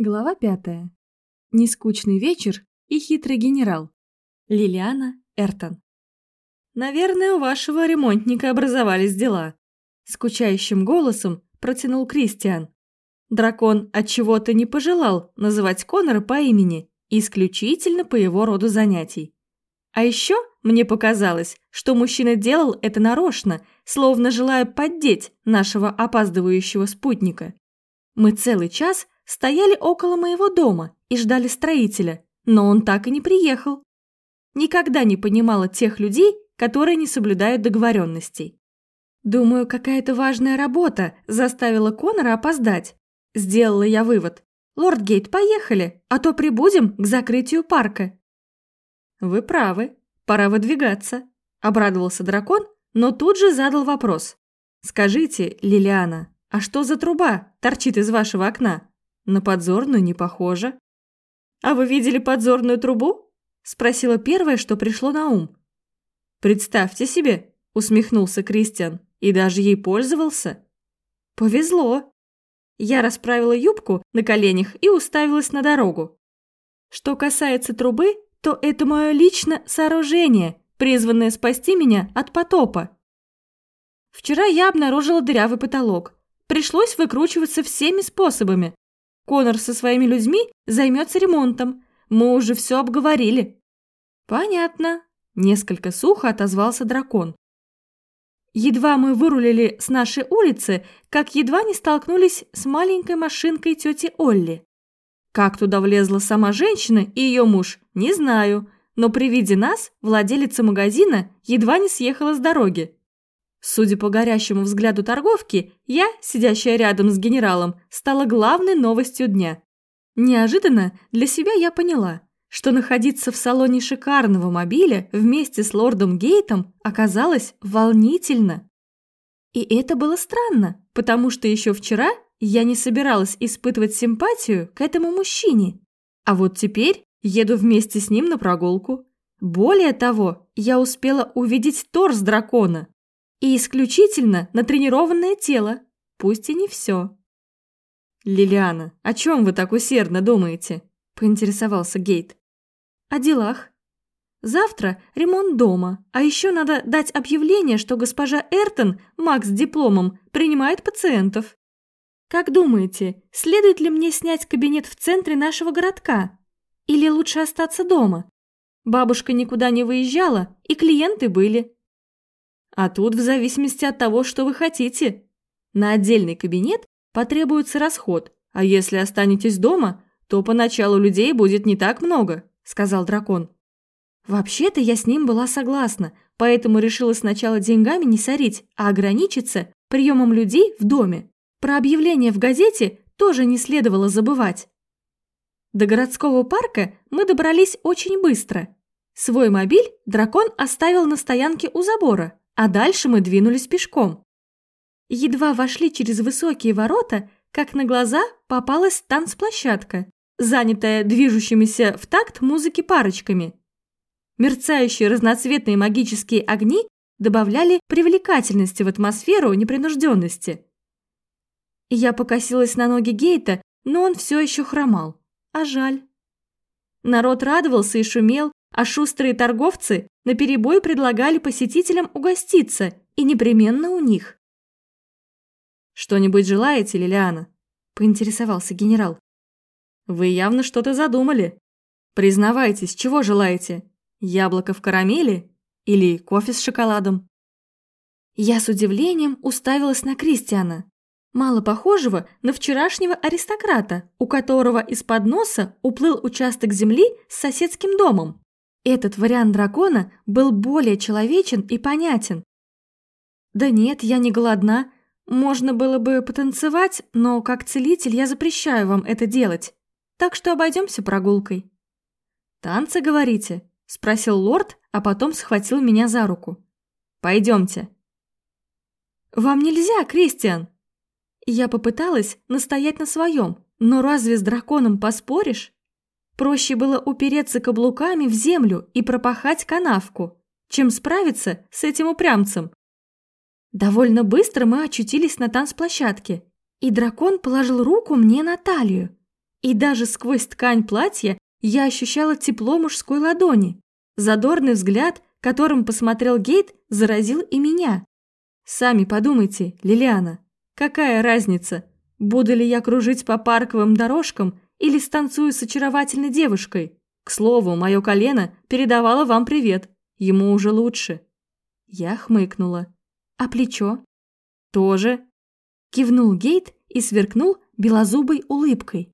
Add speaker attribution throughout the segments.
Speaker 1: Глава пятая. Нескучный вечер и хитрый генерал. Лилиана Эртон. «Наверное, у вашего ремонтника образовались дела», — скучающим голосом протянул Кристиан. Дракон от чего то не пожелал называть Конора по имени, исключительно по его роду занятий. А еще мне показалось, что мужчина делал это нарочно, словно желая поддеть нашего опаздывающего спутника. Мы целый час стояли около моего дома и ждали строителя, но он так и не приехал. Никогда не понимала тех людей, которые не соблюдают договоренностей. Думаю, какая-то важная работа заставила Конора опоздать. Сделала я вывод. Лорд Гейт, поехали, а то прибудем к закрытию парка. Вы правы, пора выдвигаться, обрадовался дракон, но тут же задал вопрос. Скажите, Лилиана, а что за труба торчит из вашего окна? На подзорную не похоже. «А вы видели подзорную трубу?» – спросила первое, что пришло на ум. «Представьте себе», – усмехнулся Кристиан, – «и даже ей пользовался». «Повезло». Я расправила юбку на коленях и уставилась на дорогу. Что касается трубы, то это мое личное сооружение, призванное спасти меня от потопа. Вчера я обнаружила дырявый потолок. Пришлось выкручиваться всеми способами, Конор со своими людьми займется ремонтом. Мы уже все обговорили». «Понятно», – несколько сухо отозвался дракон. Едва мы вырулили с нашей улицы, как едва не столкнулись с маленькой машинкой тети Олли. Как туда влезла сама женщина и ее муж, не знаю, но при виде нас владелица магазина едва не съехала с дороги. Судя по горящему взгляду торговки, я, сидящая рядом с генералом, стала главной новостью дня. Неожиданно для себя я поняла, что находиться в салоне шикарного мобиля вместе с лордом Гейтом оказалось волнительно. И это было странно, потому что еще вчера я не собиралась испытывать симпатию к этому мужчине. А вот теперь еду вместе с ним на прогулку. Более того, я успела увидеть торс дракона, и исключительно на тренированное тело, пусть и не все. «Лилиана, о чем вы так усердно думаете?» – поинтересовался Гейт. «О делах. Завтра ремонт дома, а еще надо дать объявление, что госпожа Эртон, маг с дипломом, принимает пациентов. Как думаете, следует ли мне снять кабинет в центре нашего городка? Или лучше остаться дома? Бабушка никуда не выезжала, и клиенты были. А тут в зависимости от того, что вы хотите. На отдельный кабинет потребуется расход, а если останетесь дома, то поначалу людей будет не так много», – сказал дракон. Вообще-то я с ним была согласна, поэтому решила сначала деньгами не сорить, а ограничиться приемом людей в доме. Про объявление в газете тоже не следовало забывать. До городского парка мы добрались очень быстро. Свой мобиль дракон оставил на стоянке у забора, а дальше мы двинулись пешком. Едва вошли через высокие ворота, как на глаза попалась танцплощадка, занятая движущимися в такт музыки парочками. Мерцающие разноцветные магические огни добавляли привлекательности в атмосферу непринужденности. Я покосилась на ноги Гейта, но он все еще хромал. А жаль. Народ радовался и шумел, а шустрые торговцы наперебой предлагали посетителям угоститься, и непременно у них. «Что-нибудь желаете, Лилиана?» – поинтересовался генерал. «Вы явно что-то задумали. Признавайтесь, чего желаете? Яблоко в карамели или кофе с шоколадом?» Я с удивлением уставилась на Кристиана, мало похожего на вчерашнего аристократа, у которого из-под носа уплыл участок земли с соседским домом. Этот вариант дракона был более человечен и понятен. «Да нет, я не голодна. Можно было бы потанцевать, но как целитель я запрещаю вам это делать. Так что обойдемся прогулкой». «Танцы, говорите?» – спросил лорд, а потом схватил меня за руку. «Пойдемте». «Вам нельзя, Кристиан!» Я попыталась настоять на своем, но разве с драконом поспоришь? Проще было упереться каблуками в землю и пропахать канавку, чем справиться с этим упрямцем. Довольно быстро мы очутились на танцплощадке, и дракон положил руку мне на талию. И даже сквозь ткань платья я ощущала тепло мужской ладони. Задорный взгляд, которым посмотрел Гейт, заразил и меня. Сами подумайте, Лилиана, какая разница, буду ли я кружить по парковым дорожкам или станцую с очаровательной девушкой? К слову, мое колено передавало вам привет, ему уже лучше. Я хмыкнула. А плечо? Тоже. Кивнул Гейт и сверкнул белозубой улыбкой.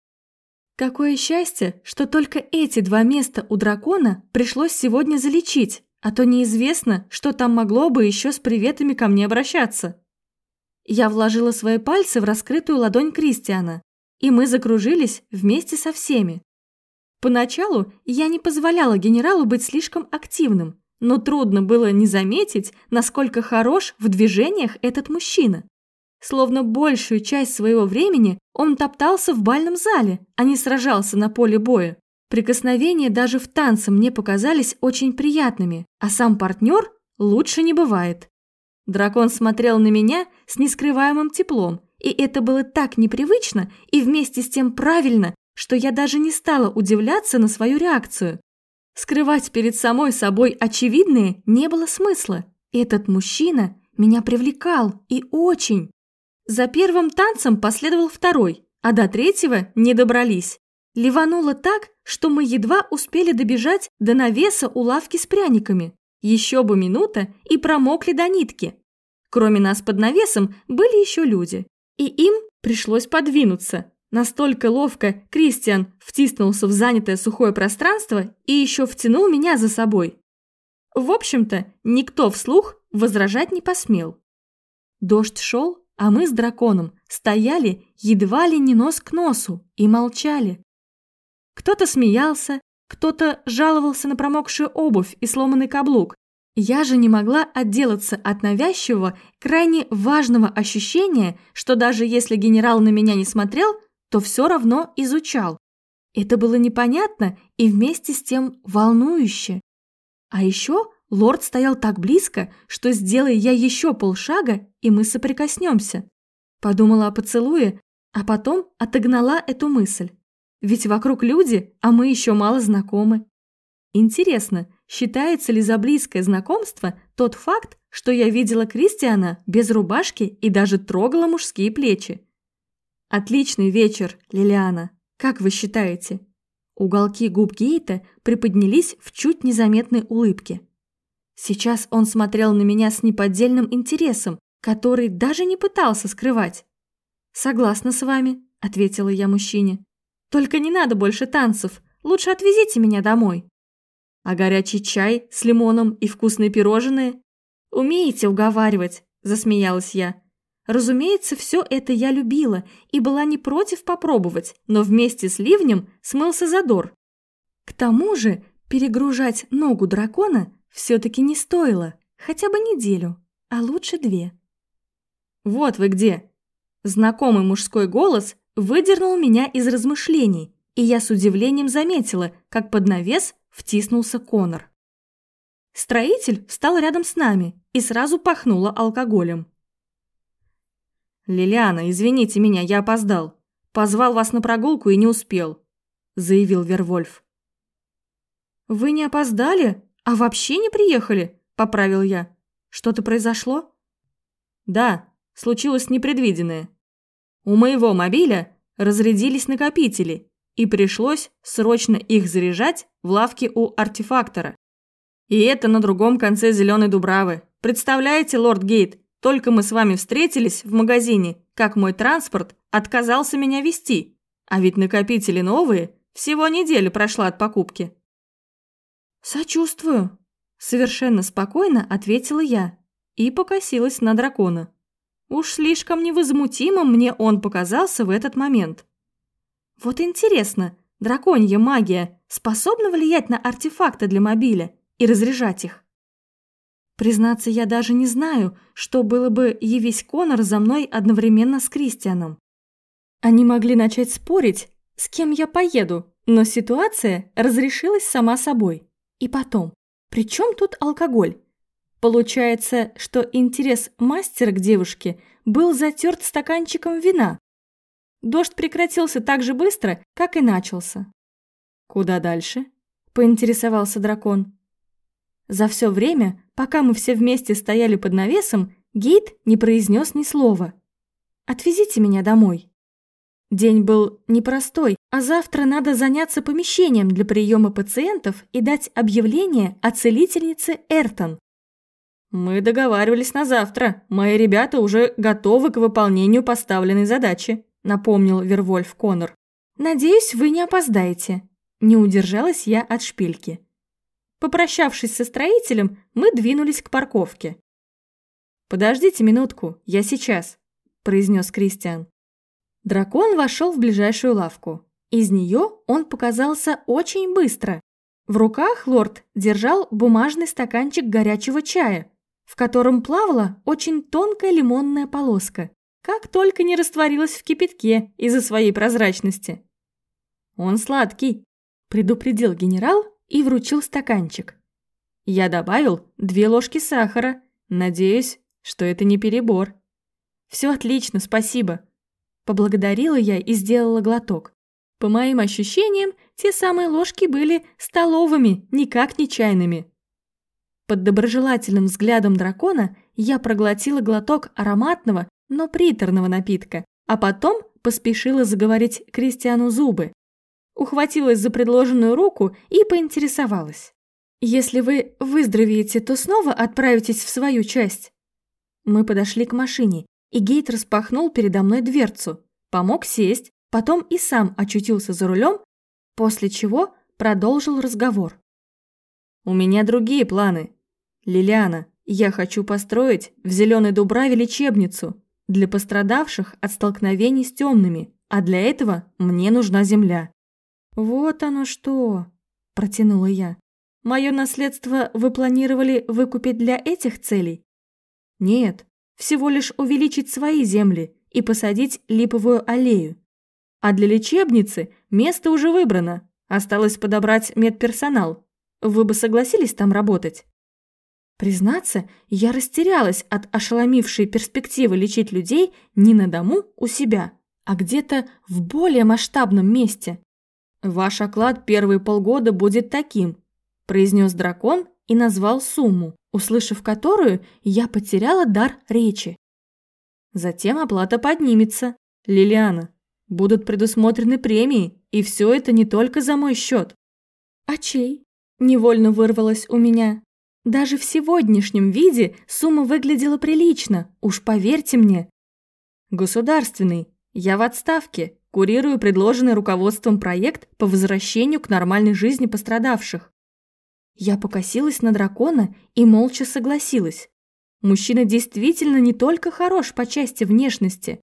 Speaker 1: Какое счастье, что только эти два места у дракона пришлось сегодня залечить, а то неизвестно, что там могло бы еще с приветами ко мне обращаться. Я вложила свои пальцы в раскрытую ладонь Кристиана, и мы закружились вместе со всеми. Поначалу я не позволяла генералу быть слишком активным, но трудно было не заметить, насколько хорош в движениях этот мужчина. Словно большую часть своего времени он топтался в бальном зале, а не сражался на поле боя. Прикосновения даже в танце мне показались очень приятными, а сам партнер лучше не бывает. Дракон смотрел на меня с нескрываемым теплом, и это было так непривычно и вместе с тем правильно, что я даже не стала удивляться на свою реакцию. Скрывать перед самой собой очевидное не было смысла. Этот мужчина меня привлекал и очень. За первым танцем последовал второй, а до третьего не добрались. Ливануло так, что мы едва успели добежать до навеса у лавки с пряниками. Еще бы минута и промокли до нитки. Кроме нас под навесом были еще люди. И им пришлось подвинуться. Настолько ловко Кристиан втиснулся в занятое сухое пространство и еще втянул меня за собой. В общем-то, никто вслух возражать не посмел. Дождь шел, а мы с драконом стояли едва ли не нос к носу и молчали. Кто-то смеялся, кто-то жаловался на промокшую обувь и сломанный каблук. Я же не могла отделаться от навязчивого, крайне важного ощущения, что даже если генерал на меня не смотрел, то все равно изучал. Это было непонятно и вместе с тем волнующе. А еще Лорд стоял так близко, что сделай я еще полшага, и мы соприкоснемся. Подумала о поцелуе, а потом отогнала эту мысль. Ведь вокруг люди, а мы еще мало знакомы. Интересно, считается ли за близкое знакомство тот факт, что я видела Кристиана без рубашки и даже трогала мужские плечи? Отличный вечер, Лилиана. Как вы считаете? Уголки губ Гейта приподнялись в чуть незаметной улыбке. Сейчас он смотрел на меня с неподдельным интересом, который даже не пытался скрывать. «Согласна с вами», — ответила я мужчине. «Только не надо больше танцев, лучше отвезите меня домой». «А горячий чай с лимоном и вкусные пирожные?» «Умеете уговаривать», — засмеялась я. Разумеется, все это я любила и была не против попробовать, но вместе с ливнем смылся задор. К тому же перегружать ногу дракона все-таки не стоило, хотя бы неделю, а лучше две. «Вот вы где!» Знакомый мужской голос выдернул меня из размышлений, и я с удивлением заметила, как под навес втиснулся Конор. Строитель встал рядом с нами и сразу пахнуло алкоголем. «Лилиана, извините меня, я опоздал. Позвал вас на прогулку и не успел», – заявил Вервольф. «Вы не опоздали?» «А вообще не приехали?» – поправил я. «Что-то произошло?» «Да, случилось непредвиденное. У моего мобиля разрядились накопители, и пришлось срочно их заряжать в лавке у артефактора. И это на другом конце Зеленой Дубравы. Представляете, лорд Гейт, только мы с вами встретились в магазине, как мой транспорт отказался меня вести. А ведь накопители новые, всего неделя прошла от покупки. «Сочувствую», – совершенно спокойно ответила я и покосилась на дракона. Уж слишком невозмутимым мне он показался в этот момент. Вот интересно, драконья магия способна влиять на артефакты для мобиля и разряжать их? Признаться, я даже не знаю, что было бы, явись Конор за мной одновременно с Кристианом. Они могли начать спорить, с кем я поеду, но ситуация разрешилась сама собой. И потом, при чем тут алкоголь? Получается, что интерес мастера к девушке был затерт стаканчиком вина. Дождь прекратился так же быстро, как и начался. «Куда дальше?» – поинтересовался дракон. За все время, пока мы все вместе стояли под навесом, Гейт не произнес ни слова. «Отвезите меня домой». День был непростой, а завтра надо заняться помещением для приема пациентов и дать объявление о целительнице Эртон. «Мы договаривались на завтра. Мои ребята уже готовы к выполнению поставленной задачи», напомнил Вервольф Коннор. «Надеюсь, вы не опоздаете». Не удержалась я от шпильки. Попрощавшись со строителем, мы двинулись к парковке. «Подождите минутку, я сейчас», – произнес Кристиан. Дракон вошел в ближайшую лавку. Из нее он показался очень быстро. В руках лорд держал бумажный стаканчик горячего чая, в котором плавала очень тонкая лимонная полоска, как только не растворилась в кипятке из-за своей прозрачности. «Он сладкий», – предупредил генерал и вручил стаканчик. Я добавил две ложки сахара, надеюсь, что это не перебор. «Все отлично, спасибо», Поблагодарила я и сделала глоток. По моим ощущениям, те самые ложки были столовыми, никак не чайными. Под доброжелательным взглядом дракона я проглотила глоток ароматного, но приторного напитка, а потом поспешила заговорить Кристиану зубы. Ухватилась за предложенную руку и поинтересовалась. «Если вы выздоровеете, то снова отправитесь в свою часть?» Мы подошли к машине, и Гейт распахнул передо мной дверцу, помог сесть, потом и сам очутился за рулем, после чего продолжил разговор. «У меня другие планы. Лилиана, я хочу построить в Зеленой Дубраве лечебницу для пострадавших от столкновений с темными, а для этого мне нужна земля». «Вот оно что!» – протянула я. «Мое наследство вы планировали выкупить для этих целей?» «Нет, всего лишь увеличить свои земли и посадить липовую аллею. А для лечебницы место уже выбрано, осталось подобрать медперсонал. Вы бы согласились там работать? Признаться, я растерялась от ошеломившей перспективы лечить людей не на дому у себя, а где-то в более масштабном месте. «Ваш оклад первые полгода будет таким», – произнес дракон и назвал сумму услышав которую, я потеряла дар речи. Затем оплата поднимется. Лилиана, будут предусмотрены премии, и все это не только за мой счет. А чей? Невольно вырвалось у меня. Даже в сегодняшнем виде сумма выглядела прилично, уж поверьте мне. Государственный. Я в отставке, курирую предложенный руководством проект по возвращению к нормальной жизни пострадавших. Я покосилась на дракона и молча согласилась. Мужчина действительно не только хорош по части внешности,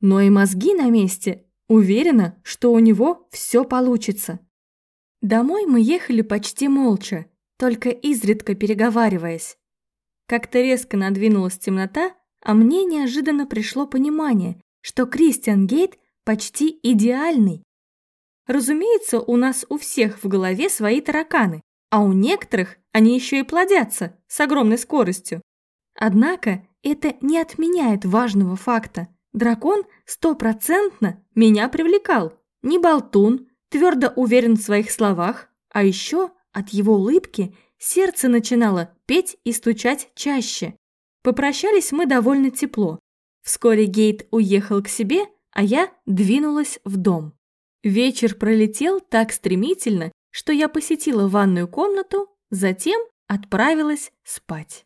Speaker 1: но и мозги на месте. Уверена, что у него все получится. Домой мы ехали почти молча, только изредка переговариваясь. Как-то резко надвинулась темнота, а мне неожиданно пришло понимание, что Кристиан Гейт почти идеальный. Разумеется, у нас у всех в голове свои тараканы, а у некоторых они еще и плодятся с огромной скоростью. Однако это не отменяет важного факта. Дракон стопроцентно меня привлекал. Не болтун, твердо уверен в своих словах, а еще от его улыбки сердце начинало петь и стучать чаще. Попрощались мы довольно тепло. Вскоре Гейт уехал к себе, а я двинулась в дом. Вечер пролетел так стремительно, что я посетила ванную комнату, затем отправилась спать.